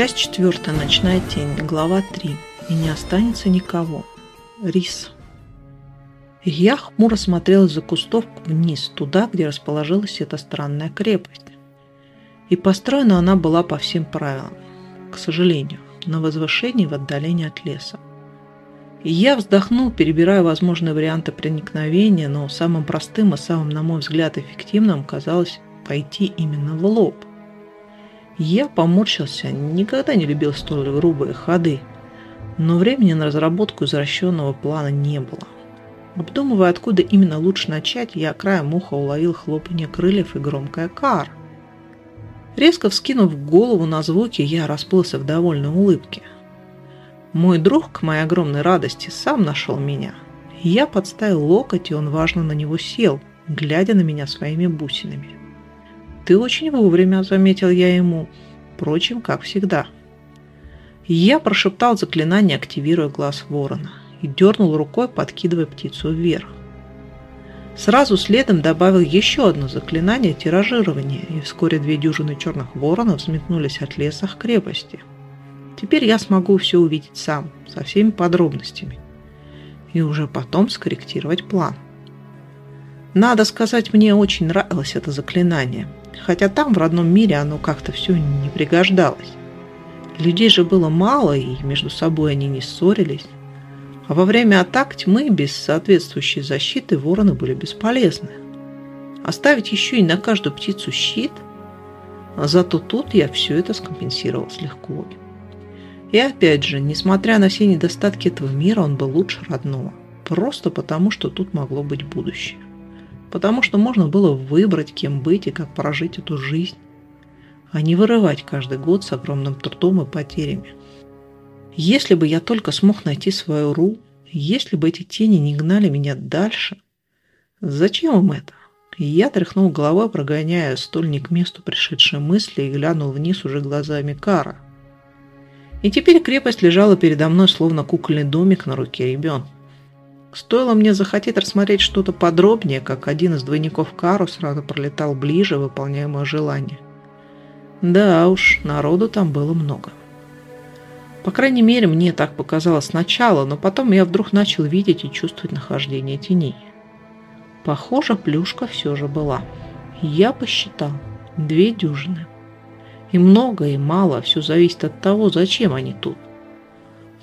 Часть четвертая. Ночная тень. Глава 3. И не останется никого. Рис. Я хмуро смотрел из-за кустов вниз, туда, где расположилась эта странная крепость. И построена она была по всем правилам. К сожалению, на возвышении в отдалении от леса. Я вздохнул, перебирая возможные варианты проникновения, но самым простым и самым, на мой взгляд, эффективным казалось пойти именно в лоб – я поморщился, никогда не любил столь грубые ходы, но времени на разработку извращенного плана не было. Обдумывая, откуда именно лучше начать, я краем уха уловил хлопанье крыльев и громкое «кар». Резко вскинув голову на звуки, я расплылся в довольной улыбке. Мой друг, к моей огромной радости, сам нашел меня. Я подставил локоть, и он важно на него сел, глядя на меня своими бусинами. «Ты очень вовремя», — заметил я ему. Впрочем, как всегда. Я прошептал заклинание, активируя глаз ворона, и дернул рукой, подкидывая птицу вверх. Сразу следом добавил еще одно заклинание тиражирования, и вскоре две дюжины черных воронов взметнулись от леса к крепости. Теперь я смогу все увидеть сам, со всеми подробностями, и уже потом скорректировать план. Надо сказать, мне очень нравилось это заклинание – хотя там, в родном мире, оно как-то все не пригождалось. Людей же было мало, и между собой они не ссорились. А во время атак тьмы без соответствующей защиты вороны были бесполезны. Оставить еще и на каждую птицу щит? А зато тут я все это скомпенсировал с легко. И опять же, несмотря на все недостатки этого мира, он был лучше родного. Просто потому, что тут могло быть будущее потому что можно было выбрать, кем быть и как прожить эту жизнь, а не вырывать каждый год с огромным трудом и потерями. Если бы я только смог найти свою Ру, если бы эти тени не гнали меня дальше, зачем им это? Я тряхнул головой, прогоняя столь не к месту пришедшие мысли и глянул вниз уже глазами Кара. И теперь крепость лежала передо мной, словно кукольный домик на руке ребенка. Стоило мне захотеть рассмотреть что-то подробнее, как один из двойников Кару сразу пролетал ближе, выполняя мое желание. Да уж, народу там было много. По крайней мере, мне так показалось сначала, но потом я вдруг начал видеть и чувствовать нахождение теней. Похоже, плюшка все же была. Я посчитал. Две дюжины. И много, и мало, все зависит от того, зачем они тут.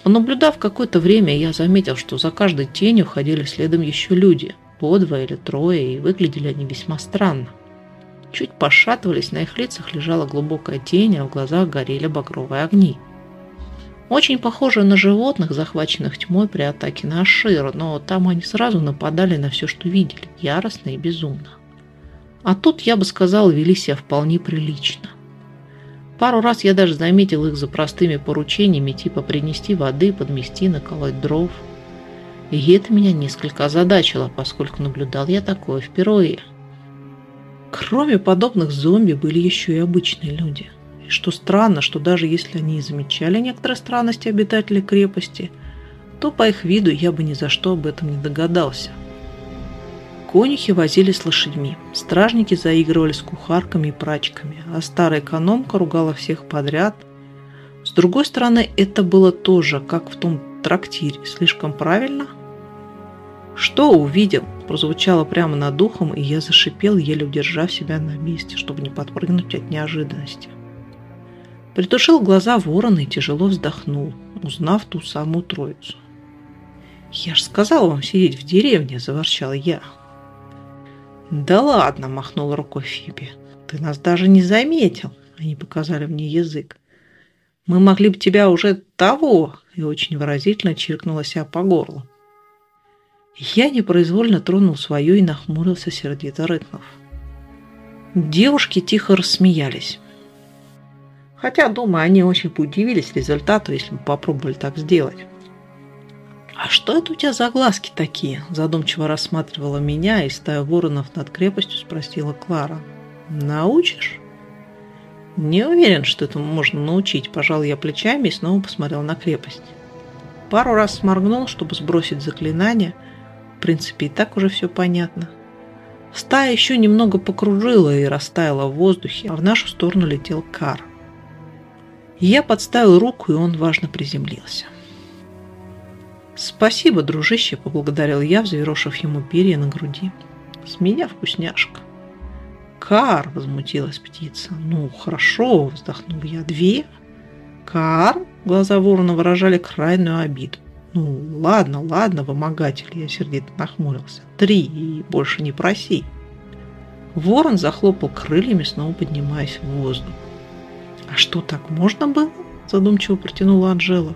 Понаблюдав какое-то время, я заметил, что за каждой тенью ходили следом еще люди, по двое или трое, и выглядели они весьма странно. Чуть пошатывались, на их лицах лежала глубокая тень, а в глазах горели багровые огни. Очень похожие на животных, захваченных тьмой при атаке на Аширу, но там они сразу нападали на все, что видели, яростно и безумно. А тут, я бы сказал, вели себя вполне прилично. Пару раз я даже заметил их за простыми поручениями, типа принести воды, подмести, наколоть дров. И это меня несколько озадачило, поскольку наблюдал я такое впервые. Кроме подобных зомби были еще и обычные люди. И что странно, что даже если они и замечали некоторые странности обитателей крепости, то по их виду я бы ни за что об этом не догадался. Конюхи возились с лошадьми, стражники заигрывали с кухарками и прачками, а старая экономка ругала всех подряд. С другой стороны, это было тоже, как в том трактире, слишком правильно. «Что увидел?» – прозвучало прямо над ухом, и я зашипел, еле удержав себя на месте, чтобы не подпрыгнуть от неожиданности. Притушил глаза ворона и тяжело вздохнул, узнав ту самую троицу. «Я ж сказал вам сидеть в деревне!» – заворчал я. «Да ладно!» – махнул рукой Фиби. «Ты нас даже не заметил!» – они показали мне язык. «Мы могли бы тебя уже того!» – и очень выразительно чиркнула себя по горлу. Я непроизвольно тронул свое и нахмурился, сердито рыкнув. Девушки тихо рассмеялись. Хотя, думаю, они очень бы удивились результату, если бы попробовали так сделать. «А что это у тебя за глазки такие?» Задумчиво рассматривала меня и стая воронов над крепостью спросила Клара. «Научишь?» «Не уверен, что этому можно научить», – пожал я плечами и снова посмотрел на крепость. Пару раз сморгнул, чтобы сбросить заклинание. В принципе, и так уже все понятно. Стая еще немного покружила и растаяла в воздухе, а в нашу сторону летел кар. Я подставил руку, и он важно приземлился. «Спасибо, дружище», — поблагодарил я, взъерошив ему перья на груди. «С меня вкусняшка». «Кар!» — возмутилась птица. «Ну, хорошо!» — вздохнул я. «Две?» «Кар?» — глаза ворона выражали крайнюю обиду. «Ну, ладно, ладно, вымогатель!» — я сердито нахмурился. «Три и больше не проси!» Ворон захлопал крыльями, снова поднимаясь в воздух. «А что, так можно было?» – задумчиво протянула Анжела.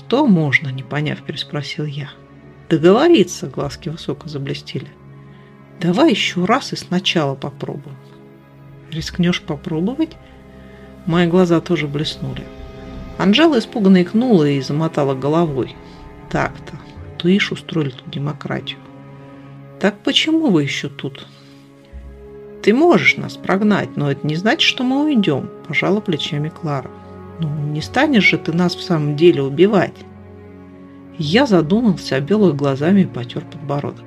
«Что можно?» – не поняв, переспросил я. «Договориться!» – глазки высоко заблестели. «Давай еще раз и сначала попробуем». «Рискнешь попробовать?» Мои глаза тоже блеснули. Анжела испуганно икнула и замотала головой. «Так-то, Туиш устроили тут демократию». «Так почему вы еще тут?» «Ты можешь нас прогнать, но это не значит, что мы уйдем», – пожала плечами Клара. «Ну, не станешь же ты нас в самом деле убивать?» Я задумался, обвел их глазами потер подбородок.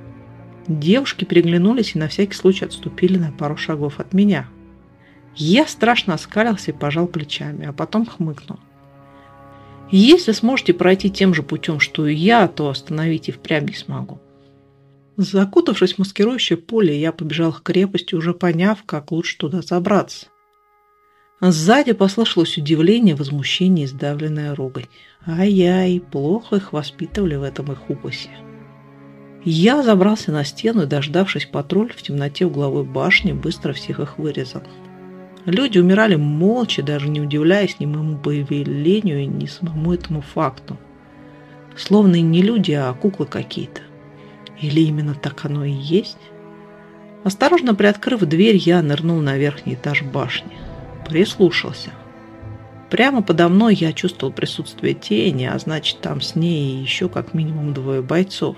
Девушки переглянулись и на всякий случай отступили на пару шагов от меня. Я страшно оскалился и пожал плечами, а потом хмыкнул. «Если сможете пройти тем же путем, что и я, то остановить и впрямь не смогу. Закутавшись в маскирующее поле, я побежал к крепости, уже поняв, как лучше туда забраться. Сзади послышалось удивление, возмущение и сдавленная ругань. Ай-яй, плохо их воспитывали в этом их упасе. Я забрался на стену и, дождавшись патруль в темноте угловой башни, быстро всех их вырезал. Люди умирали молча, даже не удивляясь ни моему появлению, ни самому этому факту. Словно и не люди, а куклы какие-то. Или именно так оно и есть? Осторожно приоткрыв дверь, я нырнул на верхний этаж башни. Прислушался. Прямо подо мной я чувствовал присутствие тени, а значит, там с ней еще как минимум двое бойцов.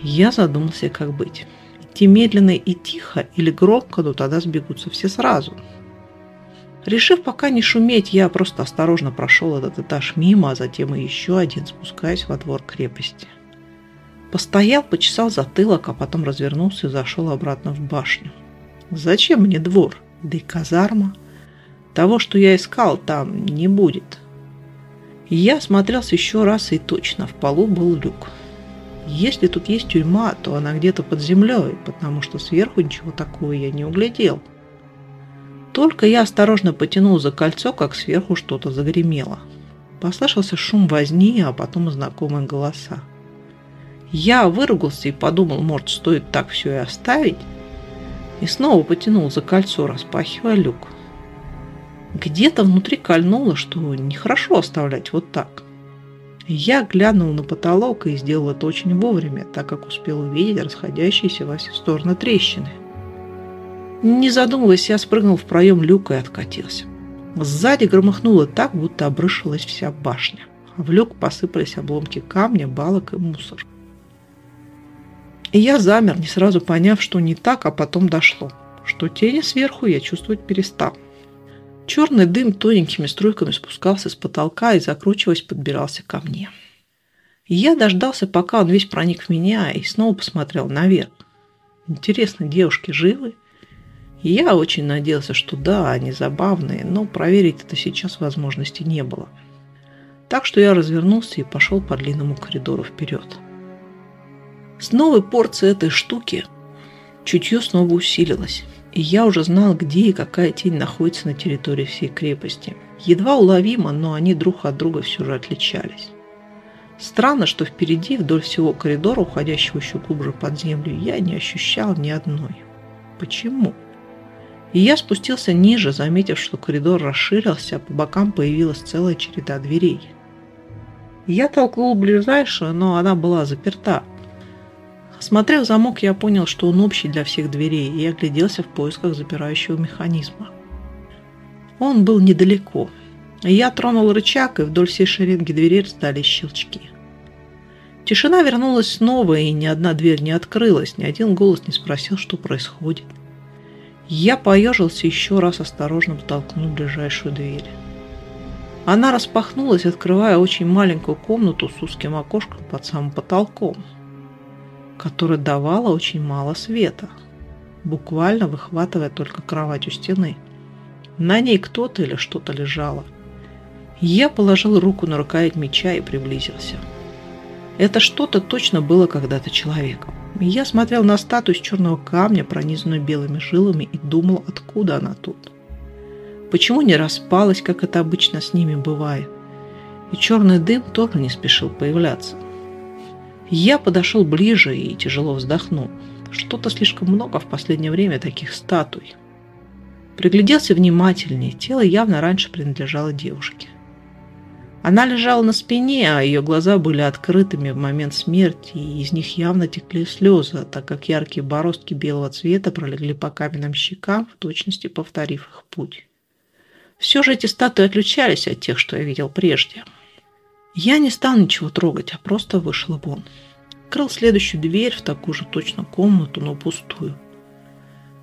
Я задумался, как быть. Идти медленно и тихо или громко, но тогда сбегутся все сразу. Решив пока не шуметь, я просто осторожно прошел этот этаж мимо, а затем и еще один, спускаясь во двор крепости. Постоял, почесал затылок, а потом развернулся и зашел обратно в башню. Зачем мне двор? Да и казарма. Того, что я искал, там не будет. Я смотрелся еще раз, и точно в полу был люк. Если тут есть тюрьма, то она где-то под землей, потому что сверху ничего такого я не углядел. Только я осторожно потянул за кольцо, как сверху что-то загремело. Послышался шум возни, а потом знакомые голоса. Я выругался и подумал, может, стоит так все и оставить. И снова потянул за кольцо, распахивая люк. Где-то внутри кольнуло, что нехорошо оставлять вот так. Я глянул на потолок и сделал это очень вовремя, так как успел увидеть расходящиеся во все стороны трещины. Не задумываясь, я спрыгнул в проем люка и откатился. Сзади громыхнуло так, будто обрушилась вся башня. В люк посыпались обломки камня, балок и мусор. И я замер, не сразу поняв, что не так, а потом дошло, что тени сверху я чувствовать перестал. Черный дым тоненькими струйками спускался с потолка и, закручиваясь, подбирался ко мне. я дождался, пока он весь проник в меня, и снова посмотрел наверх. Интересно, девушки живы? я очень надеялся, что да, они забавные, но проверить это сейчас возможности не было. Так что я развернулся и пошел по длинному коридору вперед. С новой порцией этой штуки чутье снова усилилось, и я уже знал, где и какая тень находится на территории всей крепости. Едва уловимо, но они друг от друга все же отличались. Странно, что впереди, вдоль всего коридора, уходящего еще глубже под землю, я не ощущал ни одной. Почему? И я спустился ниже, заметив, что коридор расширился, а по бокам появилась целая череда дверей. Я толкнул ближайшую, но она была заперта – Осмотрев замок, я понял, что он общий для всех дверей, и огляделся в поисках запирающего механизма. Он был недалеко. Я тронул рычаг, и вдоль всей шеренги дверей раздались щелчки. Тишина вернулась снова, и ни одна дверь не открылась, ни один голос не спросил, что происходит. Я поежился еще раз, осторожно толкнул ближайшую дверь. Она распахнулась, открывая очень маленькую комнату с узким окошком под самым потолком – которая давала очень мало света, буквально выхватывая только кровать у стены. На ней кто-то или что-то лежало. Я положил руку на рукоять меча и приблизился. Это что-то точно было когда-то человеком. Я смотрел на статую из черного камня, пронизанную белыми жилами, и думал, откуда она тут. Почему не распалась, как это обычно с ними бывает? И черный дым тоже не спешил появляться. Я подошел ближе и тяжело вздохнул. Что-то слишком много в последнее время таких статуй. Пригляделся внимательнее. Тело явно раньше принадлежало девушке. Она лежала на спине, а ее глаза были открытыми в момент смерти, и из них явно текли слезы, так как яркие бороздки белого цвета пролегли по каменным щекам, в точности повторив их путь. Все же эти статуи отличались от тех, что я видел прежде. Я не стал ничего трогать, а просто вышел вон. Открыл следующую дверь в такую же точно комнату, но пустую.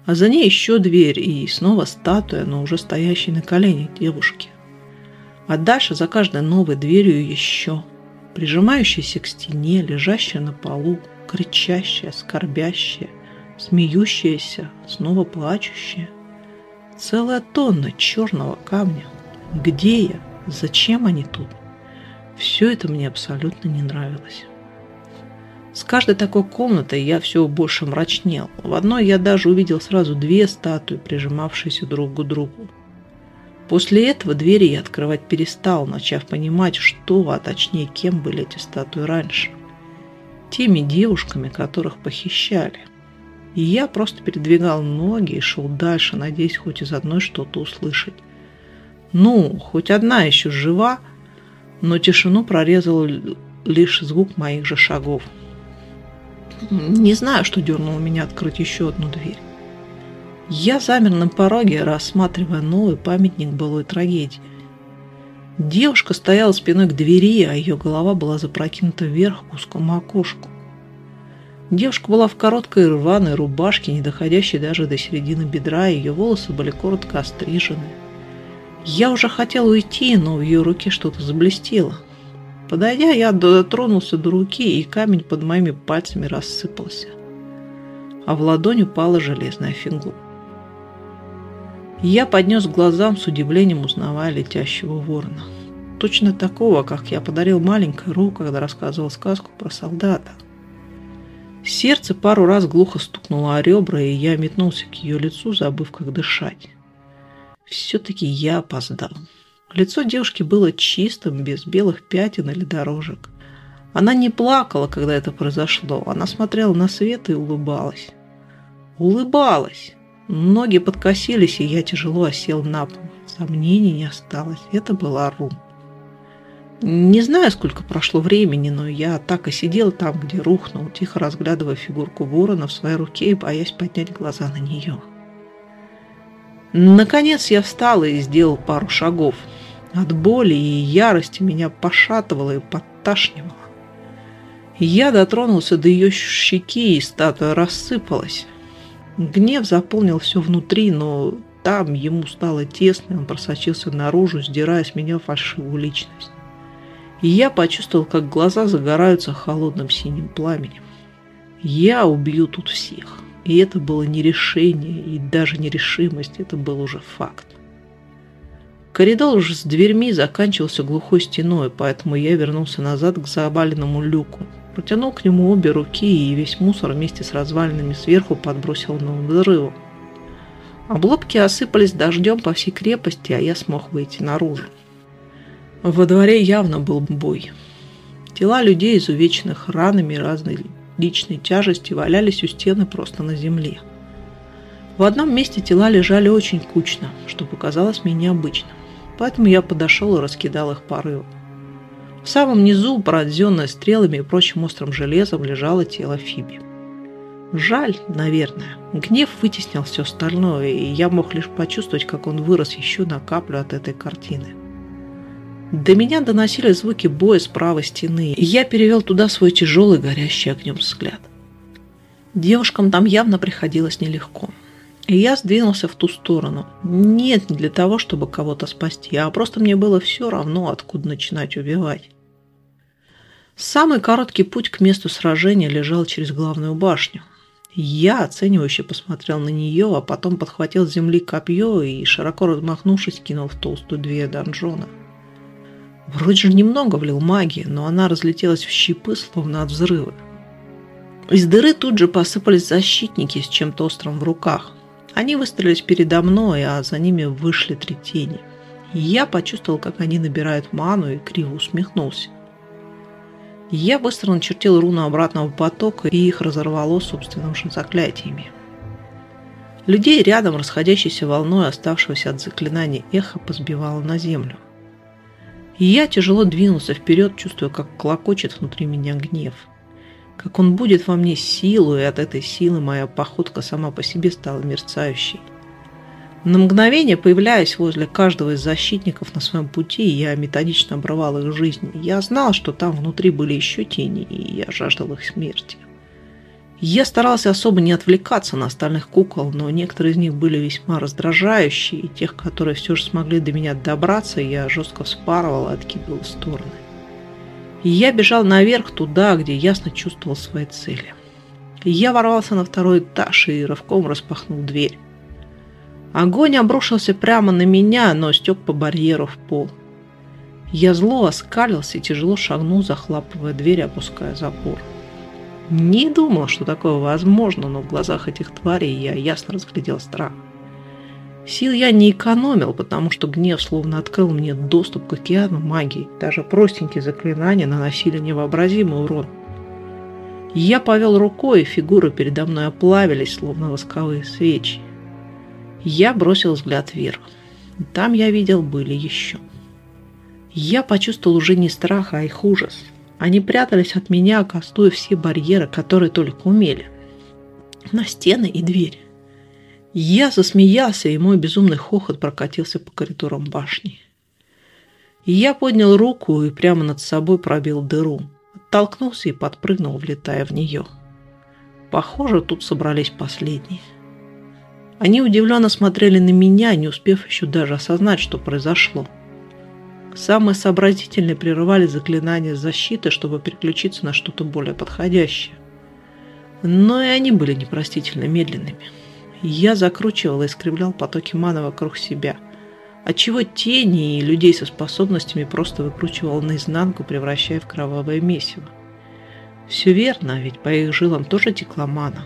А за ней еще дверь и снова статуя, но уже стоящая на коленях девушки. А дальше за каждой новой дверью еще, прижимающаяся к стене, лежащая на полу, кричащая, скорбящая, смеющаяся, снова плачущая. Целая тонна черного камня. Где я? Зачем они тут? Все это мне абсолютно не нравилось. С каждой такой комнатой я все больше мрачнел. В одной я даже увидел сразу две статуи, прижимавшиеся друг к другу. После этого двери я открывать перестал, начав понимать, что, а точнее, кем были эти статуи раньше. Теми девушками, которых похищали. И я просто передвигал ноги и шел дальше, надеясь хоть из одной что-то услышать. Ну, хоть одна еще жива, но тишину прорезал лишь звук моих же шагов. Не знаю, что дернуло меня открыть еще одну дверь. Я замер на пороге, рассматривая новый памятник былой трагедии. Девушка стояла спиной к двери, а ее голова была запрокинута вверх к узкому окошку. Девушка была в короткой рваной рубашке, не доходящей даже до середины бедра, и ее волосы были коротко острижены. Я уже хотел уйти, но в ее руке что-то заблестело. Подойдя, я дотронулся до руки, и камень под моими пальцами рассыпался. А в ладонь упала железная фигура. Я поднес к глазам с удивлением, узнавая летящего ворона. Точно такого, как я подарил маленькой Ру, когда рассказывал сказку про солдата. Сердце пару раз глухо стукнуло о ребра, и я метнулся к ее лицу, забыв, как дышать. Все-таки я опоздал. Лицо девушки было чистым, без белых пятен или дорожек. Она не плакала, когда это произошло. Она смотрела на свет и улыбалась. Улыбалась! Ноги подкосились, и я тяжело осел на пол. Сомнений не осталось. Это была Рум. Не знаю, сколько прошло времени, но я так и сидел там, где рухнул, тихо разглядывая фигурку ворона в своей руке и боясь поднять глаза на нее. Наконец я встал и сделал пару шагов. От боли и ярости меня пошатывало и подташнивало. Я дотронулся до ее щеки, и статуя рассыпалась. Гнев заполнил все внутри, но там ему стало тесно, он просочился наружу, сдирая с меня фальшивую личность. И я почувствовал, как глаза загораются холодным синим пламенем. Я убью тут всех. И это было не решение, и даже не решимость, это был уже факт. Коридор уже с дверьми заканчивался глухой стеной, поэтому я вернулся назад к заваленному люку, Протянул к нему обе руки и весь мусор вместе с развалинами сверху подбросил на взрывом. Обломки осыпались дождем по всей крепости, а я смог выйти наружу. Во дворе явно был бой. Тела людей, изувеченных ранами разной личной тяжести, валялись у стены просто на земле. В одном месте тела лежали очень кучно, что показалось мне необычным. Поэтому я подошел и раскидал их порывом. В самом низу, пораженное стрелами и прочим острым железом, лежало тело Фиби. Жаль, наверное. Гнев вытеснил все остальное, и я мог лишь почувствовать, как он вырос еще на каплю от этой картины. До меня доносили звуки боя с правой стены, и я перевел туда свой тяжелый, горящий огнем взгляд. Девушкам там явно приходилось нелегко. И я сдвинулся в ту сторону. Нет, не для того, чтобы кого-то спасти, а просто мне было все равно, откуда начинать убивать. Самый короткий путь к месту сражения лежал через главную башню. Я оценивающе посмотрел на нее, а потом подхватил с земли копье и, широко размахнувшись, кинул в толстую дверь донжона. Вроде же немного влил магии, но она разлетелась в щипы, словно от взрыва. Из дыры тут же посыпались защитники с чем-то острым в руках. Они выстроились передо мной, а за ними вышли три тени. Я почувствовал, как они набирают ману и криво усмехнулся. Я быстро начертил руну обратного потока, и их разорвало собственным же заклятиями. Людей рядом, расходящейся волной оставшегося от заклинания эхо, позбивало на землю. Я тяжело двинулся вперед, чувствуя, как клокочет внутри меня гнев. Как он будет во мне силу, и от этой силы моя походка сама по себе стала мерцающей. На мгновение, появляясь возле каждого из защитников на своем пути, я методично обрывал их жизнь. Я знал, что там внутри были еще тени, и я жаждал их смерти. Я старался особо не отвлекаться на остальных кукол, но некоторые из них были весьма раздражающие, и тех, которые все же смогли до меня добраться, я жестко вспарывал и откидывал в стороны. И я бежал наверх туда, где ясно чувствовал свои цели. И я ворвался на второй этаж и рывком распахнул дверь. Огонь обрушился прямо на меня, но стек по барьеру в пол. Я зло оскалился и тяжело шагнул, захлапывая дверь, опуская запор. Не думал, что такое возможно, но в глазах этих тварей я ясно разглядел страх. Сил я не экономил, потому что гнев словно открыл мне доступ к океану магии. Даже простенькие заклинания наносили невообразимый урон. Я повел рукой, и фигуры передо мной оплавились, словно восковые свечи. Я бросил взгляд вверх. Там, я видел, были еще. Я почувствовал уже не страх, а их ужас. Они прятались от меня, кастуя все барьеры, которые только умели. На стены и дверь. Я засмеялся, и мой безумный хохот прокатился по коридорам башни. Я поднял руку и прямо над собой пробил дыру. Оттолкнулся и подпрыгнул, влетая в нее. Похоже, тут собрались последние. Они удивленно смотрели на меня, не успев еще даже осознать, что произошло. Самые сообразительные прерывали заклинания защиты, чтобы переключиться на что-то более подходящее. Но и они были непростительно медленными. Я закручивал и искривлял потоки маны вокруг себя, отчего тени и людей со способностями просто выкручивал наизнанку, превращая в кровавое месиво. Все верно, ведь по их жилам тоже текла мана.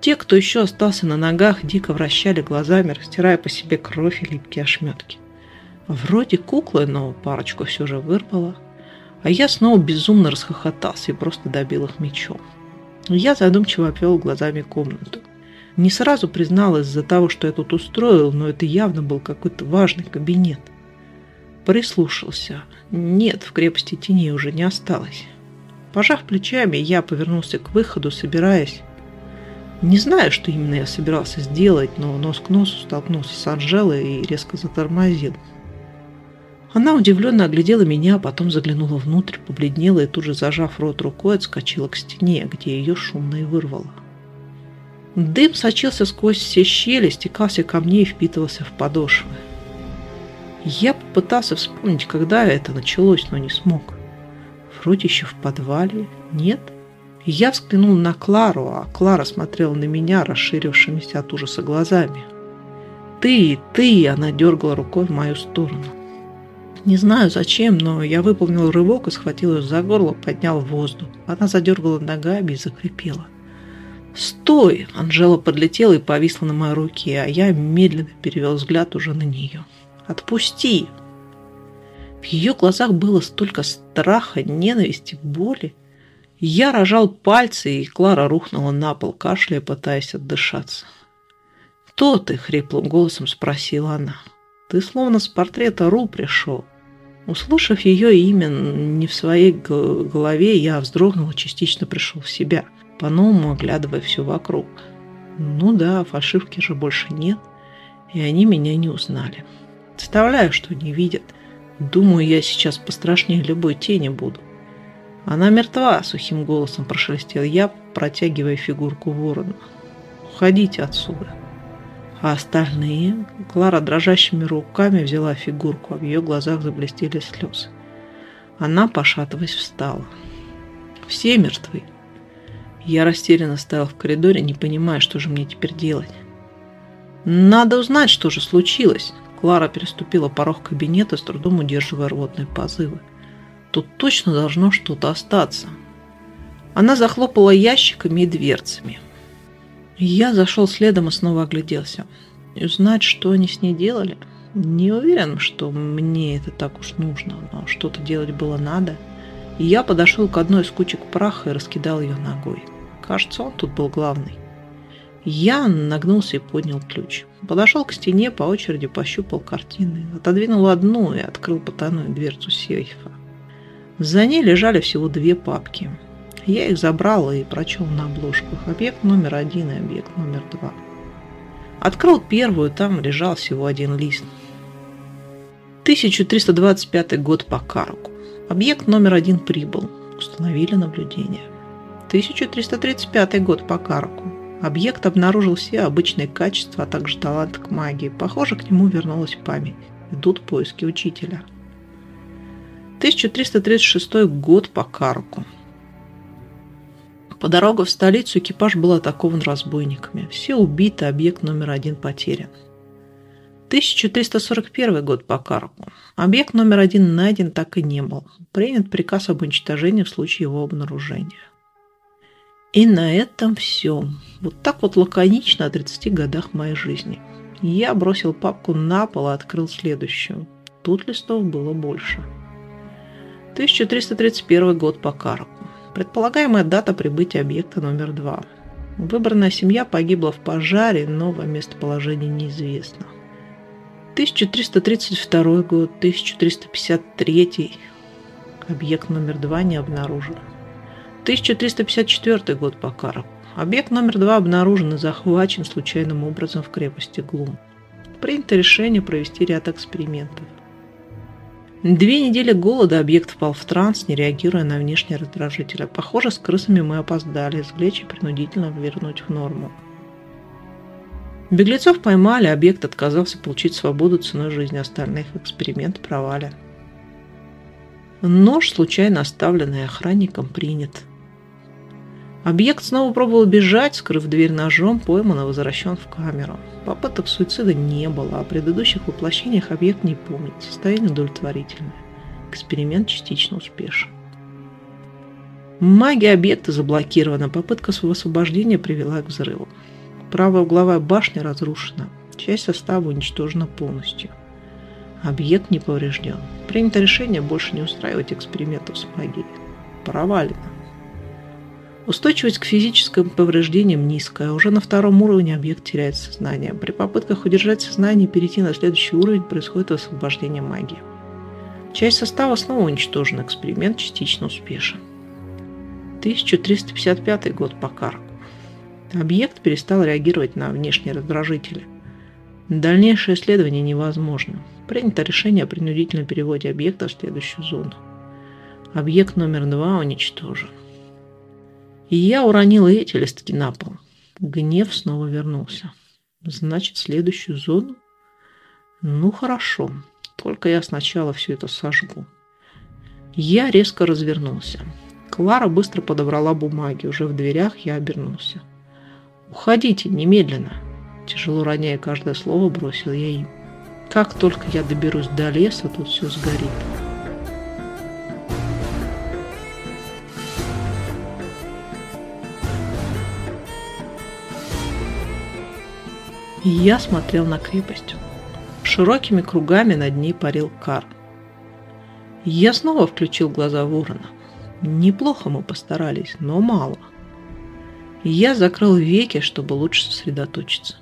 Те, кто еще остался на ногах, дико вращали глазами, растирая по себе кровь и липкие ошметки. Вроде куклы, но парочку все же вырвала. А я снова безумно расхохотался и просто добил их мечом. Я задумчиво обвел глазами комнату. Не сразу признал из-за того, что я тут устроил, но это явно был какой-то важный кабинет. Прислушался. Нет, в крепости теней уже не осталось. Пожав плечами, я повернулся к выходу, собираясь не знаю, что именно я собирался сделать, но нос к носу столкнулся с Анжелой и резко затормозил. Она удивленно оглядела меня, а потом заглянула внутрь, побледнела и тут же, зажав рот рукой, отскочила к стене, где ее шумно и вырвало. Дым сочился сквозь все щели, стекался ко мне и впитывался в подошвы. Я попытался вспомнить, когда это началось, но не смог. Вроде еще в подвале. Нет? — я взглянул на Клару, а Клара смотрела на меня, расширившимися от ужаса глазами. «Ты, ты!» – она дергала рукой в мою сторону. Не знаю зачем, но я выполнил рывок и схватил ее за горло, поднял в воздух. Она задергала ногами и закрепила. «Стой!» – Анжела подлетела и повисла на моей руке, а я медленно перевел взгляд уже на нее. «Отпусти!» В ее глазах было столько страха, ненависти, боли. Я рожал пальцы, и Клара рухнула на пол, кашляя, пытаясь отдышаться. «Кто ты?» — хриплым голосом спросила она. «Ты словно с портрета Ру пришел». Услышав ее имя не в своей голове, я вздрогнул частично пришел в себя, по-новому оглядывая все вокруг. Ну да, фальшивки же больше нет, и они меня не узнали. Представляю, что не видят. Думаю, я сейчас пострашнее любой тени буду. «Она мертва!» – сухим голосом прошелестел я, протягивая фигурку ворона. «Уходите отсюда!» А остальные? Клара дрожащими руками взяла фигурку, а в ее глазах заблестели слезы. Она, пошатываясь, встала. «Все мертвы!» Я растерянно стоял в коридоре, не понимая, что же мне теперь делать. «Надо узнать, что же случилось!» Клара переступила порог кабинета, с трудом удерживая рвотные позывы. «Тут точно должно что-то остаться!» Она захлопала ящиками и дверцами. Я зашел следом и снова огляделся. И узнать, что они с ней делали, не уверен, что мне это так уж нужно, но что-то делать было надо. И я подошел к одной из кучек праха и раскидал ее ногой. Кажется, он тут был главный. Я нагнулся и поднял ключ. Подошел к стене, по очереди пощупал картины, отодвинул одну и открыл потайную дверцу сейфа. За ней лежали всего две папки. Я их забрал и прочел на обложках. Объект номер один и объект номер два. Открыл первую, там лежал всего один лист. 1325 год по Караку. Объект номер один прибыл. Установили наблюдение. 1335 год по Караку. Объект обнаружил все обычные качества, а также талант к магии. Похоже, к нему вернулась память. Идут поиски учителя. 1336 год по Караку. По дороге в столицу экипаж был атакован разбойниками. Все убиты, объект номер один потерян. 1341 год по Караку. Объект номер один найден так и не был. Принят приказ об уничтожении в случае его обнаружения. И на этом все. Вот так вот лаконично о 30 годах моей жизни. Я бросил папку на пол и открыл следующую. Тут листов было больше. 1331 год по Караку. Предполагаемая дата прибытия объекта номер два. Выбранная семья погибла в пожаре, новое местоположение неизвестно. 1332 год, 1353. Объект номер два не обнаружен. 1354 год по Кару. Объект номер два обнаружен и захвачен случайным образом в крепости Глум. Принято решение провести ряд экспериментов. Две недели голода объект впал в транс, не реагируя на внешние раздражители. Похоже, с крысами мы опоздали, извлечь и принудительно вернуть в норму. Беглецов поймали, объект отказался получить свободу ценой жизни остальных. Эксперимент провален. Нож, случайно оставленный охранником, принят. Объект снова пробовал бежать, скрыв дверь ножом, пойман и возвращен в камеру. Попыток суицида не было, о предыдущих воплощениях объект не помнит. Состояние удовлетворительное. Эксперимент частично успешен. Магия объекта заблокирована. Попытка своего освобождения привела к взрыву. Правая угловая башня разрушена. Часть состава уничтожена полностью. Объект не поврежден. Принято решение больше не устраивать экспериментов с магией. Провалено. Устойчивость к физическим повреждениям низкая. Уже на втором уровне объект теряет сознание. При попытках удержать сознание и перейти на следующий уровень происходит освобождение магии. Часть состава снова уничтожена. Эксперимент частично успешен. 1355 год по Карку. Объект перестал реагировать на внешние раздражители. Дальнейшее исследование невозможно. Принято решение о принудительном переводе объекта в следующую зону. Объект номер два уничтожен. И я уронил эти листки на пол. Гнев снова вернулся. Значит, следующую зону? Ну, хорошо. Только я сначала все это сожгу. Я резко развернулся. Клара быстро подобрала бумаги. Уже в дверях я обернулся. «Уходите немедленно!» Тяжело роняя каждое слово, бросил я им. «Как только я доберусь до леса, тут все сгорит». Я смотрел на крепость. Широкими кругами над ней парил кар. Я снова включил глаза ворона. Неплохо мы постарались, но мало. Я закрыл веки, чтобы лучше сосредоточиться.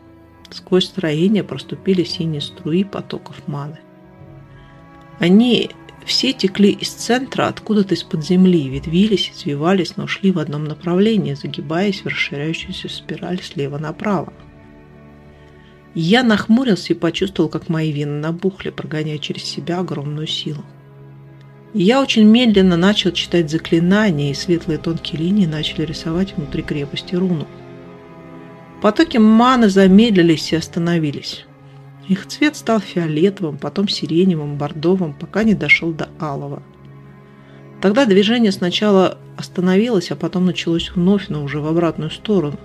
Сквозь строение проступили синие струи потоков маны. Они все текли из центра, откуда-то из-под земли, ветвились, извивались, но шли в одном направлении, загибаясь в расширяющуюся спираль слева направо. Я нахмурился и почувствовал, как мои вены набухли, прогоняя через себя огромную силу. Я очень медленно начал читать заклинания, и светлые тонкие линии начали рисовать внутри крепости руну. Потоки маны замедлились и остановились. Их цвет стал фиолетовым, потом сиреневым, бордовым, пока не дошел до алого. Тогда движение сначала остановилось, а потом началось вновь, но уже в обратную сторону.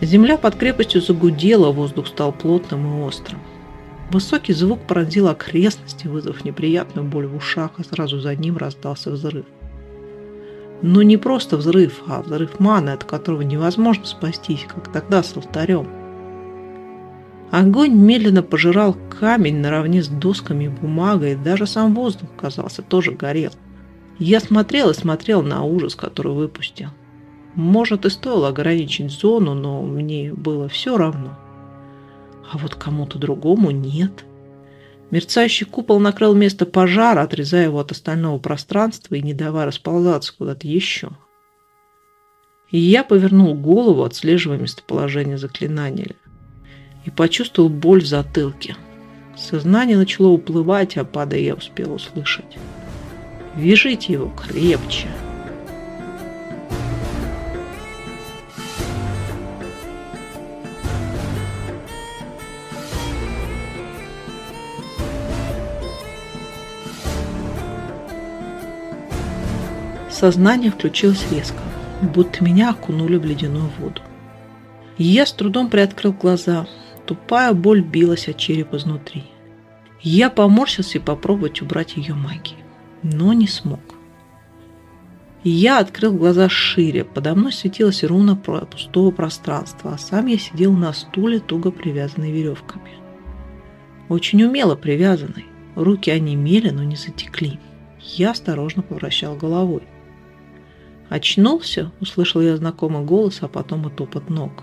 Земля под крепостью загудела, воздух стал плотным и острым. Высокий звук пронзил окрестности, вызвав неприятную боль в ушах, а сразу за ним раздался взрыв. Но не просто взрыв, а взрыв маны, от которого невозможно спастись, как тогда с алтарем. Огонь медленно пожирал камень наравне с досками и бумагой, даже сам воздух, казался, тоже горел. Я смотрел и смотрел на ужас, который выпустил. Может, и стоило ограничить зону, но мне было все равно. А вот кому-то другому нет. Мерцающий купол накрыл место пожара, отрезая его от остального пространства и не давая расползаться куда-то еще. И я повернул голову, отслеживая местоположение заклинания. И почувствовал боль в затылке. Сознание начало уплывать, а падая я успел услышать. «Вяжите его крепче!» Сознание включилось резко, будто меня окунули в ледяную воду. Я с трудом приоткрыл глаза. Тупая боль билась от черепа изнутри. Я поморщился и попробовать убрать ее магией, но не смог. Я открыл глаза шире, подо мной светилась руна пустого пространства, а сам я сидел на стуле, туго привязанный веревками. Очень умело привязанный. Руки онемели, но не затекли. Я осторожно поворачивал головой. «Очнулся?» – услышал я знакомый голос, а потом и топот ног.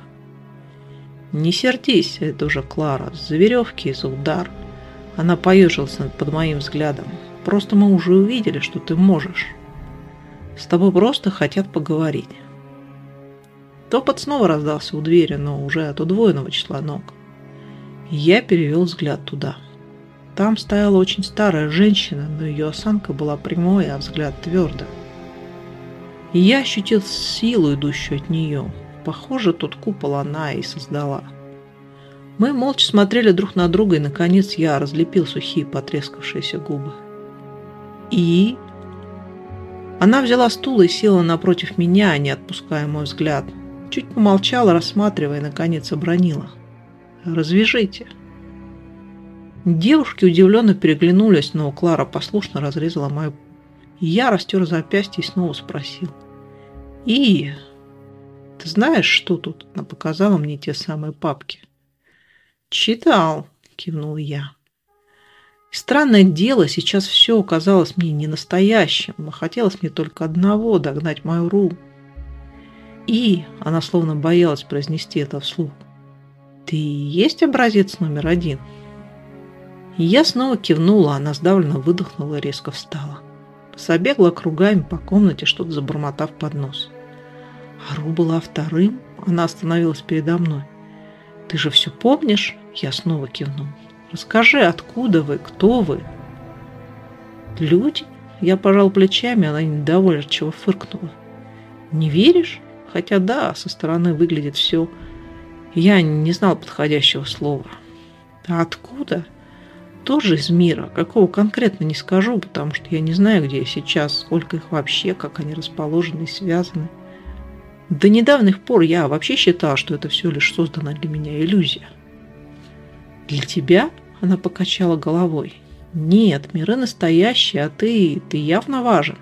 «Не сердись, это уже Клара. За веревки и за удар». Она поежилась под моим взглядом. «Просто мы уже увидели, что ты можешь. С тобой просто хотят поговорить». Топот снова раздался у двери, но уже от удвоенного числа ног. Я перевел взгляд туда. Там стояла очень старая женщина, но ее осанка была прямой, а взгляд твердый и я ощутил силу, идущую от нее. Похоже, тот купол она и создала. Мы молча смотрели друг на друга, и, наконец, я разлепил сухие потрескавшиеся губы. И... Она взяла стул и села напротив меня, не отпуская мой взгляд. Чуть помолчала, рассматривая, и, наконец, обронила. «Развяжите». Девушки удивленно переглянулись, но Клара послушно разрезала мою... Я растер запястье и снова спросил. И ты знаешь, что тут? Она показала мне те самые папки. Читал, кивнул я. И странное дело, сейчас все казалось мне не настоящим, но хотелось мне только одного – догнать мою Ру. И она словно боялась произнести это вслух. «Ты есть образец номер один?» Я снова кивнула, она сдавленно выдохнула и резко встала. Собегла кругами по комнате, что-то забормотав под нос. Ару была вторым. Она остановилась передо мной. «Ты же все помнишь?» Я снова кивнул. «Расскажи, откуда вы, кто вы?» «Люди?» Я пожал плечами, она недовольно фыркнула. «Не веришь?» Хотя да, со стороны выглядит все... Я не знал подходящего слова. А откуда? Тоже из мира. Какого конкретно не скажу, потому что я не знаю, где я сейчас, сколько их вообще, как они расположены и связаны. До недавних пор я вообще считала, что это все лишь создана для меня иллюзия. Для тебя? Она покачала головой. Нет, миры настоящие, а ты, ты явно важен.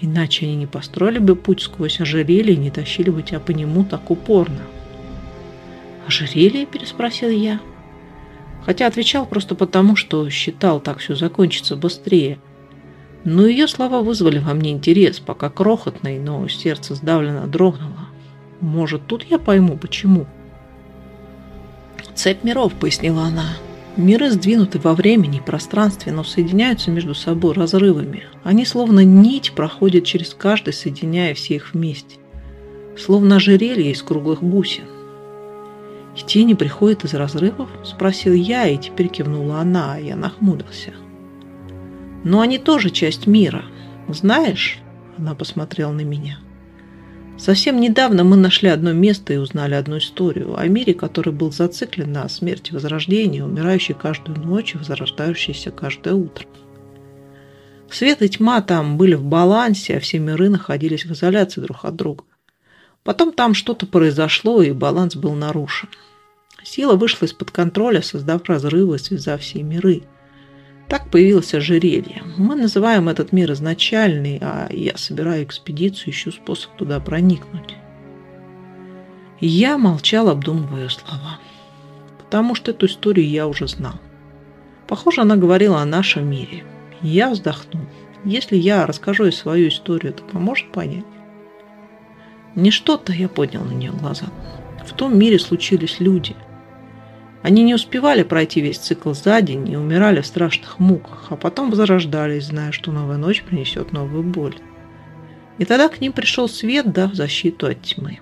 Иначе они не построили бы путь сквозь ожерелье и не тащили бы тебя по нему так упорно. «Ожерелье?» – переспросил я. Хотя отвечал просто потому, что считал так все закончится быстрее – но ее слова вызвали во мне интерес, пока крохотный, но сердце сдавленно дрогнуло. Может, тут я пойму, почему. «Цепь миров», — пояснила она. «Миры сдвинуты во времени и пространстве, но соединяются между собой разрывами. Они словно нить проходят через каждый, соединяя все их вместе. Словно ожерелье из круглых бусин. «И тени приходят из разрывов?» – спросил я, и теперь кивнула она, а я нахмурился. Но они тоже часть мира. Знаешь, она посмотрела на меня. Совсем недавно мы нашли одно место и узнали одну историю о мире, который был зациклен на смерти возрождения, умирающей каждую ночь и возрождающейся каждое утро. Свет и тьма там были в балансе, а все миры находились в изоляции друг от друга. Потом там что-то произошло, и баланс был нарушен. Сила вышла из-под контроля, создав разрывы, связав все миры. Так появилось ожерелье. Мы называем этот мир изначальный, а я собираю экспедицию, ищу способ туда проникнуть. Я молчал, обдумывая слова. Потому что эту историю я уже знал. Похоже, она говорила о нашем мире. Я вздохнул. Если я расскажу ей свою историю, это поможет понять? Не что-то я поднял на нее глаза. В том мире случились люди – они не успевали пройти весь цикл за день и умирали в страшных муках, а потом возрождались, зная, что новая ночь принесет новую боль. И тогда к ним пришел свет, дав защиту от тьмы.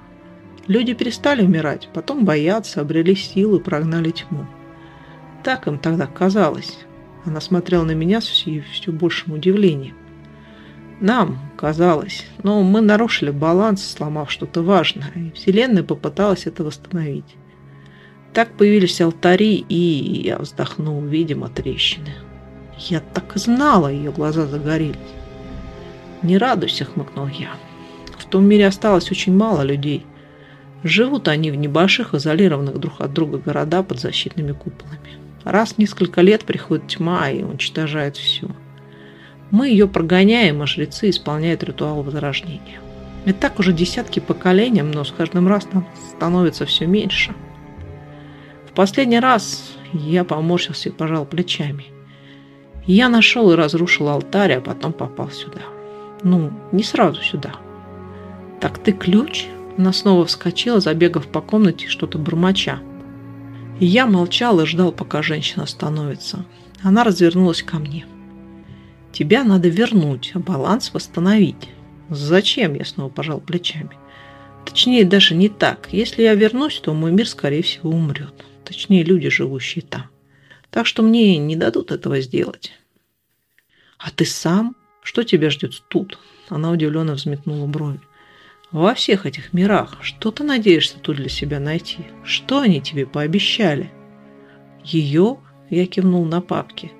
Люди перестали умирать, потом бояться, обрели силу и прогнали тьму. Так им тогда казалось. Она смотрела на меня с все, все большим удивлением. Нам казалось, но мы нарушили баланс, сломав что-то важное, и Вселенная попыталась это восстановить. Так появились алтари, и я вздохнул, видимо, трещины. Я так и знала, ее глаза загорелись. «Не радуйся», — хмыкнул я. «В том мире осталось очень мало людей. Живут они в небольших, изолированных друг от друга города под защитными куполами. Раз в несколько лет приходит тьма и уничтожает все. Мы ее прогоняем, а жрецы исполняют ритуал возрождения. И так уже десятки поколений, но с каждым раз нам становится все меньше». Последний раз я поморщился и пожал плечами. Я нашел и разрушил алтарь, а потом попал сюда. Ну, не сразу сюда. Так ты ключ? Она снова вскочила, забегав по комнате, что-то бормоча. И я молчал и ждал, пока женщина остановится. Она развернулась ко мне. Тебя надо вернуть, а баланс восстановить. Зачем? Я снова пожал плечами. Точнее, даже не так. Если я вернусь, то мой мир, скорее всего, умрет точнее люди, живущие там. Так что мне не дадут этого сделать. А ты сам? Что тебя ждет тут? Она удивленно взметнула брови. Во всех этих мирах, что ты надеешься тут для себя найти? Что они тебе пообещали? Ее? Я кивнул на папки.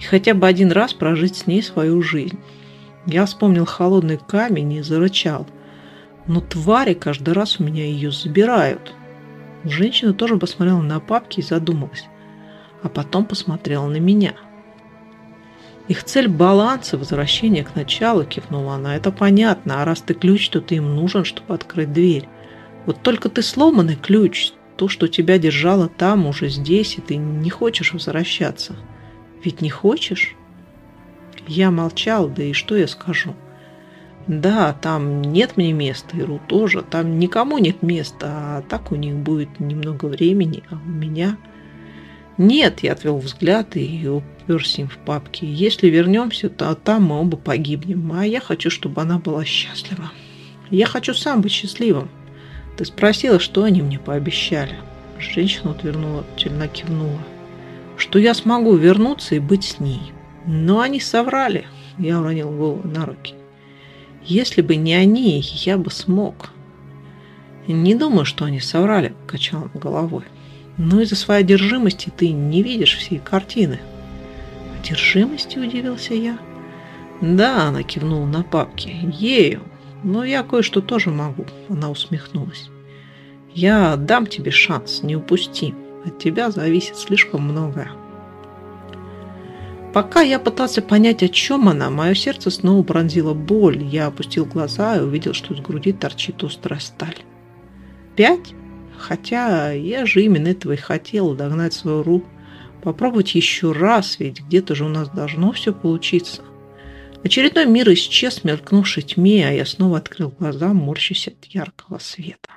И хотя бы один раз прожить с ней свою жизнь. Я вспомнил холодный камень и зарычал. Но твари каждый раз у меня ее забирают. Женщина тоже посмотрела на папки и задумалась, а потом посмотрела на меня. Их цель – баланс и возвращение к началу, кивнула она. Это понятно, а раз ты ключ, то ты им нужен, чтобы открыть дверь. Вот только ты сломанный ключ, то, что тебя держало там, уже здесь, и ты не хочешь возвращаться. Ведь не хочешь? Я молчал, да и что я скажу? Да, там нет мне места, Иру тоже. Там никому нет места, а так у них будет немного времени, а у меня... Нет, я отвел взгляд и уперся им в папки. Если вернемся, то там мы оба погибнем. А я хочу, чтобы она была счастлива. Я хочу сам быть счастливым. Ты спросила, что они мне пообещали. Женщина отвернула, тельно кивнула. Что я смогу вернуться и быть с ней. Но они соврали. Я уронил голову на руки. Если бы не они, я бы смог. Не думаю, что они соврали, качал головой. Но из-за своей одержимости ты не видишь всей картины. Одержимости, удивился я. Да, она кивнула на папки. Ею. Но я кое-что тоже могу. Она усмехнулась. Я дам тебе шанс, не упусти. От тебя зависит слишком многое. Пока я пытался понять, о чем она, мое сердце снова пронзило боль. Я опустил глаза и увидел, что с груди торчит острая сталь. Пять? Хотя я же именно этого и хотел, догнать свою руку. Попробовать еще раз, ведь где-то же у нас должно все получиться. Очередной мир исчез, меркнувший тьме, а я снова открыл глаза, морщась от яркого света.